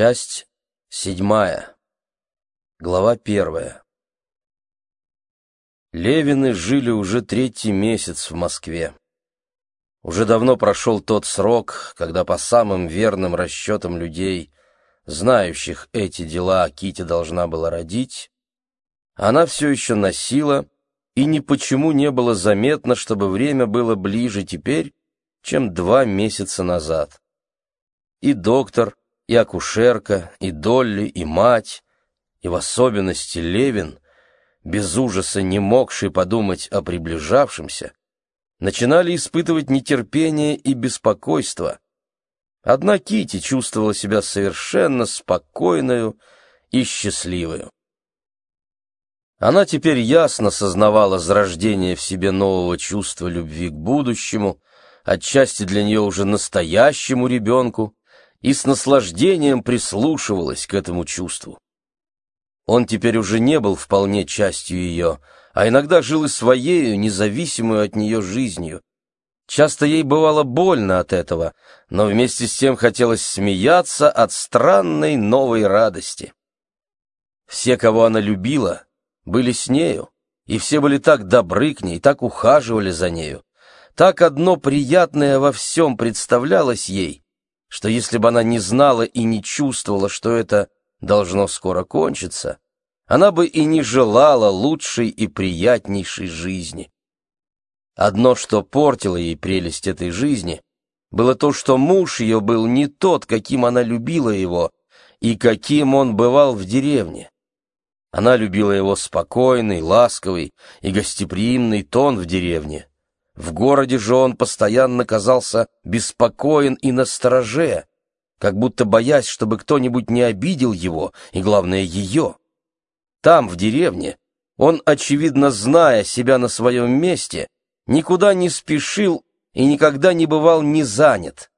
Часть седьмая. Глава первая. Левины жили уже третий месяц в Москве. Уже давно прошел тот срок, когда по самым верным расчетам людей, знающих эти дела, Кити должна была родить. Она все еще носила, и ни почему не было заметно, чтобы время было ближе теперь, чем два месяца назад. И доктор, и акушерка, и Долли, и мать, и в особенности Левин, без ужаса не могший подумать о приближавшемся, начинали испытывать нетерпение и беспокойство. Одна Кити чувствовала себя совершенно спокойную и счастливую. Она теперь ясно сознавала зарождение в себе нового чувства любви к будущему, отчасти для нее уже настоящему ребенку, и с наслаждением прислушивалась к этому чувству. Он теперь уже не был вполне частью ее, а иногда жил и своею, независимую от нее жизнью. Часто ей бывало больно от этого, но вместе с тем хотелось смеяться от странной новой радости. Все, кого она любила, были с нею, и все были так добры к ней, так ухаживали за нею. Так одно приятное во всем представлялось ей, что если бы она не знала и не чувствовала, что это должно скоро кончиться, она бы и не желала лучшей и приятнейшей жизни. Одно, что портило ей прелесть этой жизни, было то, что муж ее был не тот, каким она любила его, и каким он бывал в деревне. Она любила его спокойный, ласковый и гостеприимный тон в деревне, в городе же он постоянно казался беспокоен и настороже, как будто боясь, чтобы кто-нибудь не обидел его, и, главное, ее. Там, в деревне, он, очевидно, зная себя на своем месте, никуда не спешил и никогда не бывал не занят.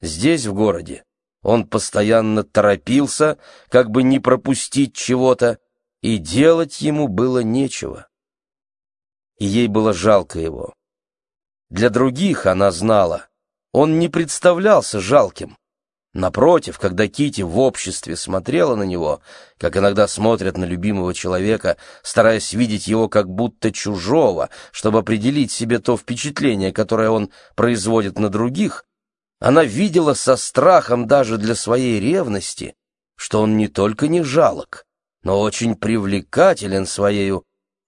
Здесь, в городе, он постоянно торопился, как бы не пропустить чего-то, и делать ему было нечего. И ей было жалко его. Для других она знала, он не представлялся жалким. Напротив, когда Кити в обществе смотрела на него, как иногда смотрят на любимого человека, стараясь видеть его как будто чужого, чтобы определить себе то впечатление, которое он производит на других, она видела со страхом даже для своей ревности, что он не только не жалок, но очень привлекателен своей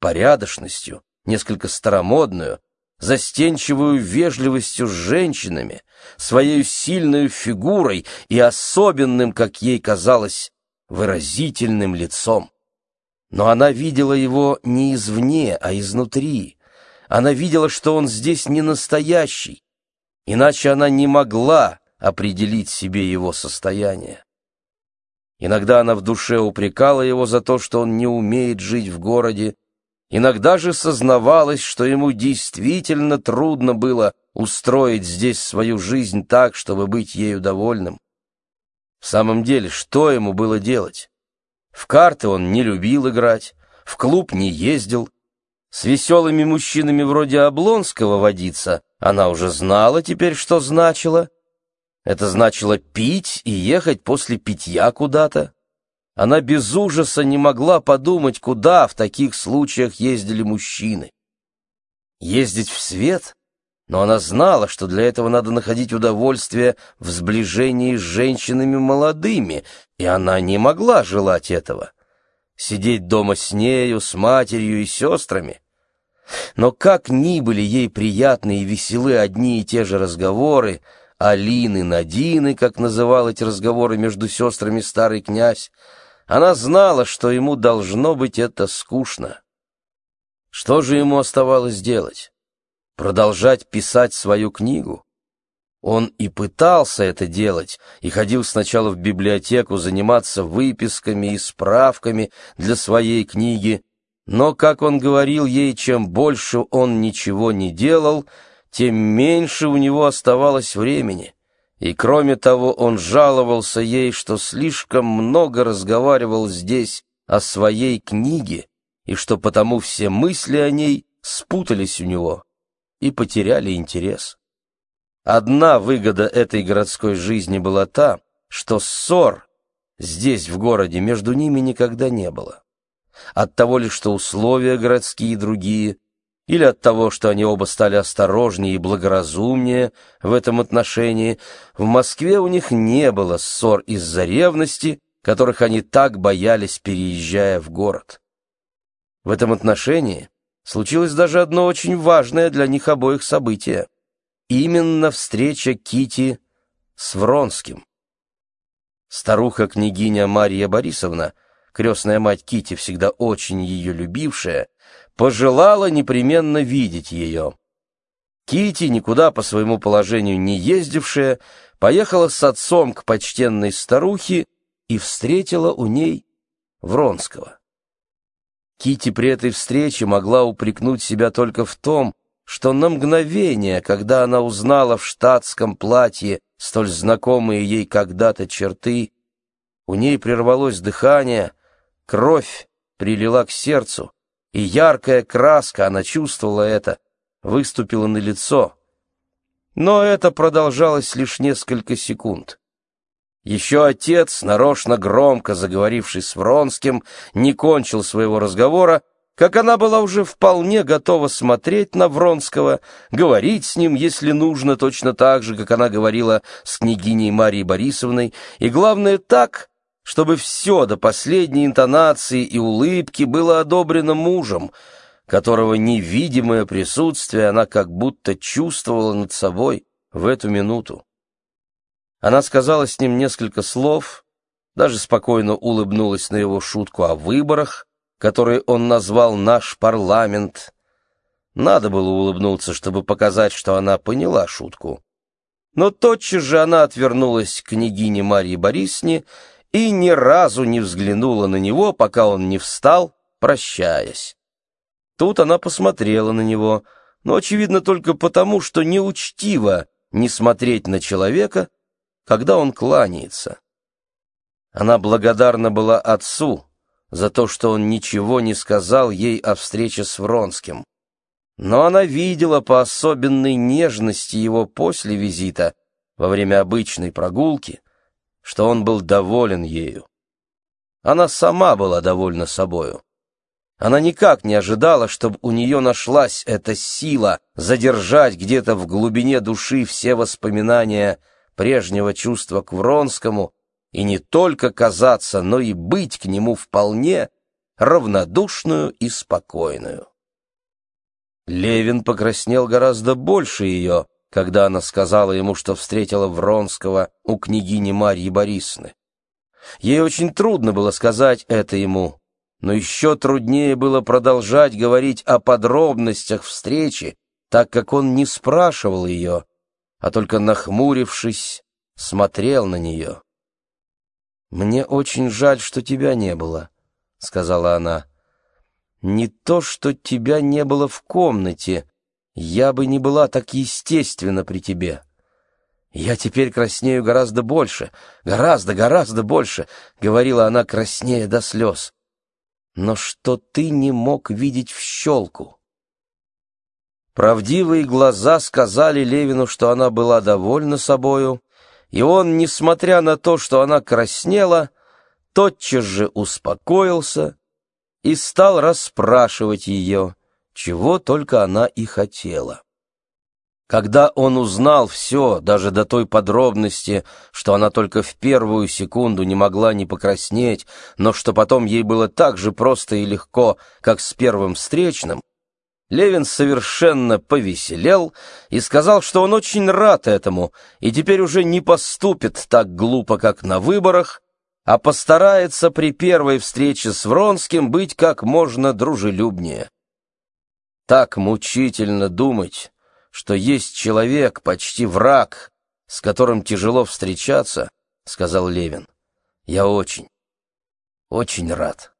порядочностью, несколько старомодную, застенчивую вежливостью с женщинами, своей сильной фигурой и особенным, как ей казалось, выразительным лицом. Но она видела его не извне, а изнутри. Она видела, что он здесь не настоящий, иначе она не могла определить себе его состояние. Иногда она в душе упрекала его за то, что он не умеет жить в городе, Иногда же сознавалось, что ему действительно трудно было устроить здесь свою жизнь так, чтобы быть ею довольным. В самом деле, что ему было делать? В карты он не любил играть, в клуб не ездил. С веселыми мужчинами вроде Облонского водиться она уже знала теперь, что значило. Это значило пить и ехать после питья куда-то. Она без ужаса не могла подумать, куда в таких случаях ездили мужчины. Ездить в свет? Но она знала, что для этого надо находить удовольствие в сближении с женщинами молодыми, и она не могла желать этого. Сидеть дома с нею, с матерью и сестрами. Но как ни были ей приятны и веселы одни и те же разговоры, Алины, Надины, как называл эти разговоры между сестрами старый князь, она знала, что ему должно быть это скучно. Что же ему оставалось делать? Продолжать писать свою книгу? Он и пытался это делать, и ходил сначала в библиотеку заниматься выписками и справками для своей книги, но, как он говорил ей, чем больше он ничего не делал, тем меньше у него оставалось времени. И кроме того, он жаловался ей, что слишком много разговаривал здесь о своей книге, и что потому все мысли о ней спутались у него и потеряли интерес. Одна выгода этой городской жизни была та, что ссор, здесь, в городе, между ними никогда не было. От того ли, что условия городские другие, или от того, что они оба стали осторожнее и благоразумнее в этом отношении, в Москве у них не было ссор из-за ревности, которых они так боялись, переезжая в город. В этом отношении случилось даже одно очень важное для них обоих событие. Именно встреча Кити с Вронским. Старуха-княгиня Мария Борисовна, крестная мать Кити, всегда очень ее любившая, пожелала непременно видеть ее. Кити, никуда по своему положению не ездившая, поехала с отцом к почтенной старухе и встретила у ней Вронского. Кити при этой встрече могла упрекнуть себя только в том, что на мгновение, когда она узнала в штатском платье столь знакомые ей когда-то черты, у ней прервалось дыхание, кровь прилила к сердцу, и яркая краска, она чувствовала это, выступила на лицо. Но это продолжалось лишь несколько секунд. Еще отец, нарочно громко заговоривший с Вронским, не кончил своего разговора, как она была уже вполне готова смотреть на Вронского, говорить с ним, если нужно, точно так же, как она говорила с княгиней Марией Борисовной, и, главное, так, чтобы все до последней интонации и улыбки было одобрено мужем, которого невидимое присутствие она как будто чувствовала над собой в эту минуту. Она сказала с ним несколько слов, даже спокойно улыбнулась на его шутку о выборах, которые он назвал «наш парламент». Надо было улыбнуться, чтобы показать, что она поняла шутку. Но тотчас же она отвернулась к княгине Марии Борисне и ни разу не взглянула на него, пока он не встал, прощаясь. Тут она посмотрела на него, но, очевидно, только потому, что неучтиво не смотреть на человека, когда он кланяется. Она благодарна была отцу за то, что он ничего не сказал ей о встрече с Вронским. Но она видела по особенной нежности его после визита, во время обычной прогулки, что он был доволен ею. Она сама была довольна собою. Она никак не ожидала, чтобы у нее нашлась эта сила задержать где-то в глубине души все воспоминания прежнего чувства к Вронскому и не только казаться, но и быть к нему вполне равнодушную и спокойную. Левин покраснел гораздо больше ее, когда она сказала ему, что встретила Вронского у княгини Марьи Борисовны. Ей очень трудно было сказать это ему, но еще труднее было продолжать говорить о подробностях встречи, так как он не спрашивал ее, а только, нахмурившись, смотрел на нее. «Мне очень жаль, что тебя не было», — сказала она. «Не то, что тебя не было в комнате, я бы не была так естественна при тебе. Я теперь краснею гораздо больше, гораздо, гораздо больше», — говорила она, краснея до слез. «Но что ты не мог видеть в щелку?» Правдивые глаза сказали Левину, что она была довольна собою, и он, несмотря на то, что она краснела, тотчас же успокоился и стал расспрашивать ее, чего только она и хотела. Когда он узнал все, даже до той подробности, что она только в первую секунду не могла не покраснеть, но что потом ей было так же просто и легко, как с первым встречным, Левин совершенно повеселел и сказал, что он очень рад этому и теперь уже не поступит так глупо, как на выборах, а постарается при первой встрече с Вронским быть как можно дружелюбнее. Так мучительно думать, что есть человек, почти враг, с которым тяжело встречаться, — сказал Левин. Я очень, очень рад.